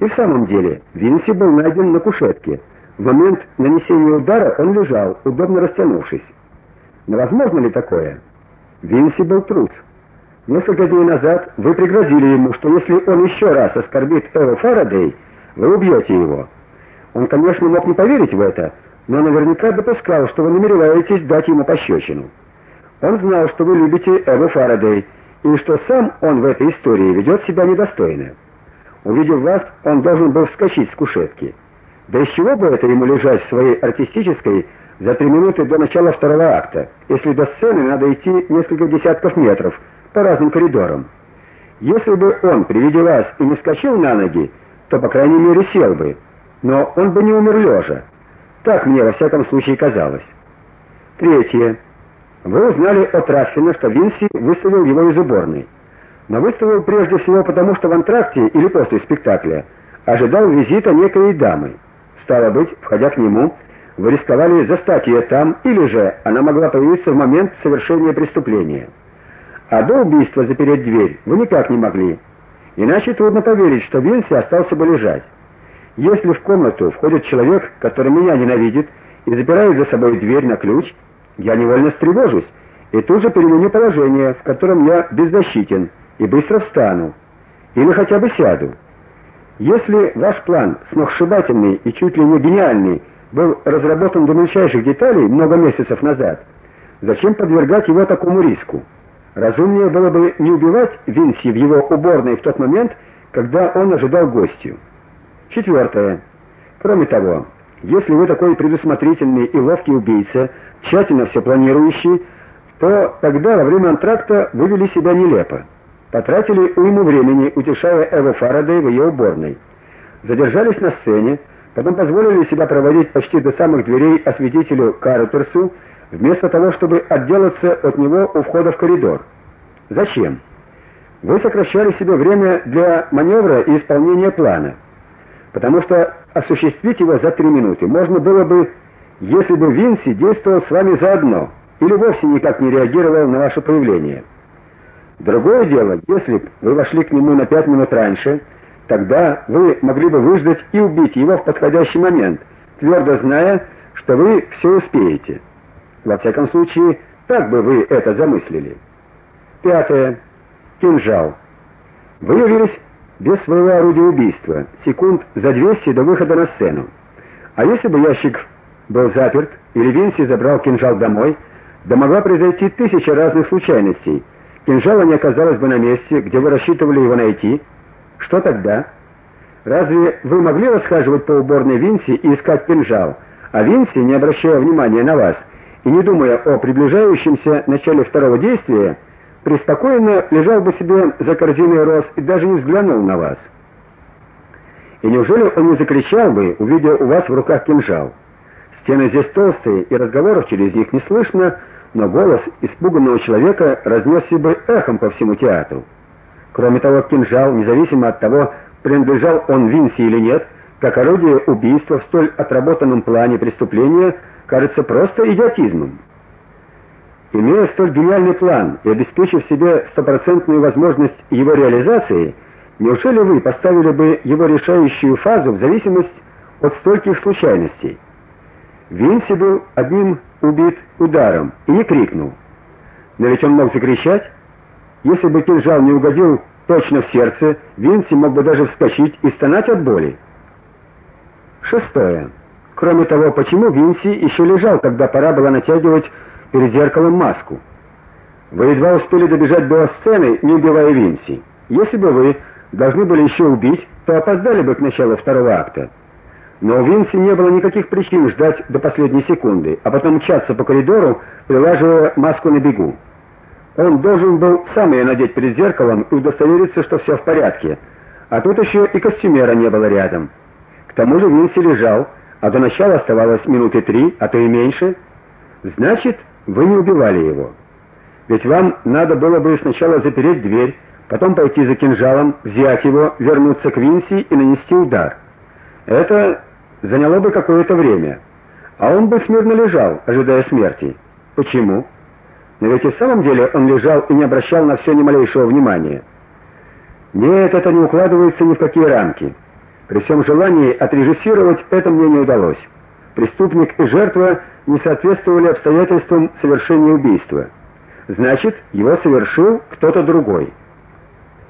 И в самом деле, Винси был найден на кушетке. В момент нанесения удара он лежал, удобно растянувшись. Но возможно ли такое? Винси был трус. Несколько дней назад вы пригрозили ему, что если он еще раз оскорбит Эва Фарадей, вы убьете его. Он, конечно, мог не поверить в это, но наверняка допускал, что вы намереваетесь дать ему пощечину. Он знал, что вы любите Эву Фарадей, и что сам он в этой истории ведет себя недостойно. Увидев вас, он должен был вскочить с кушетки. Да из чего бы это ему лежать в своей артистической за три минуты до начала второго акта, если до сцены надо идти несколько десятков метров по разным коридорам? Если бы он при виде вас и не вскочил на ноги, то по крайней мере сел бы, но он бы не умер лежа. Так мне во всяком случае казалось. Третье. Вы узнали от Раффина, что Винси выставил его из уборной. Но выставил прежде всего потому, что в антракте или после спектакля ожидал визита некой дамы. Стало быть, входя к нему, вы рисковали застать ее там, или же она могла появиться в момент совершения преступления. А до убийства запереть дверь вы никак не могли. Иначе трудно поверить, что Винси остался бы лежать. Если в комнату входит человек, который меня ненавидит, и запирает за собой дверь на ключ, я невольно встревожусь и тут же переменю положение, в котором я беззащитен, и быстро встану или хотя бы сяду. Если ваш план сногсшибательный и чуть ли не гениальный был разработан до мельчайших деталей много месяцев назад, зачем подвергать его такому риску? Разумнее было бы не убивать Винси в его уборной в тот момент, когда он ожидал гостью. Четвертое. Кроме того, если вы такой предусмотрительный и ловкий убийца, тщательно все планирующий, то тогда во время антракта вы вели себя нелепо. Потратили уйму времени, утешая Эву Фарадей в ее уборной. Задержались на сцене, потом позволили себя проводить почти до самых дверей осветителю Картерсу, вместо того, чтобы отделаться от него у входа в коридор. Зачем? Вы сокращали себе время для маневра и исполнения плана потому что осуществить его за три минуты можно было бы, если бы Винси действовал с вами заодно или вовсе никак не реагировал на ваше появление. Другое дело, если вы вошли к нему на пять минут раньше, тогда вы могли бы выждать и убить его в подходящий момент, твердо зная, что вы все успеете. Во всяком случае, так бы вы это замыслили. Пятое. Кинжал. Вы явились без своего орудия убийства, секунд за 200 до выхода на сцену. А если бы ящик был заперт или Винси забрал кинжал домой, да могла произойти тысяча разных случайностей. Кинжала не оказалось бы на месте, где вы рассчитывали его найти. Что тогда? Разве вы могли расхаживать по уборной Винси и искать кинжал, а Винси, не обращая внимания на вас и не думая о приближающемся начале второго действия, преспокойно лежал бы себе за корзиной роз и даже не взглянул на вас. И неужели он не закричал бы, увидя у вас в руках кинжал? Стены здесь толстые, и разговоров через них не слышно, но голос испуганного человека разнесся бы эхом по всему театру. Кроме того, кинжал, независимо от того, принадлежал он Винси или нет, как орудие убийства в столь отработанном плане преступления, кажется просто идиотизмом. Имея столь гениальный план и обеспечив себе стопроцентную возможность его реализации, неужели вы поставили бы его решающую фазу в зависимость от стольких случайностей? Винси был одним убит ударом и не крикнул. Но ведь он мог закричать. Если бы кинжал не угодил точно в сердце, Винси мог бы даже вскочить и стонать от боли. Шестое. Кроме того, почему Винси еще лежал, когда пора было натягивать перед зеркалом маску. Вы едва успели добежать до сцены, не убивая Винси. Если бы вы должны были еще убить, то опоздали бы к началу второго акта. Но у Винси не было никаких причин ждать до последней секунды, а потом мчаться по коридору, прилаживая маску на бегу. Он должен был сам ее надеть перед зеркалом и удостовериться, что все в порядке. А тут еще и костюмера не было рядом. К тому же Винси лежал, а до начала оставалось минуты три, а то и меньше. Значит, вы не убивали его. Ведь вам надо было бы сначала запереть дверь, потом пойти за кинжалом, взять его, вернуться к Винси и нанести удар. Это заняло бы какое-то время. А он бы смирно лежал, ожидая смерти. Почему? Но ведь и в самом деле он лежал и не обращал на все ни малейшего внимания. Нет, это не укладывается ни в какие рамки. При всем желании отрежиссировать это мне не удалось. Преступник и жертва не соответствовали обстоятельствам совершения убийства. Значит, его совершил кто-то другой.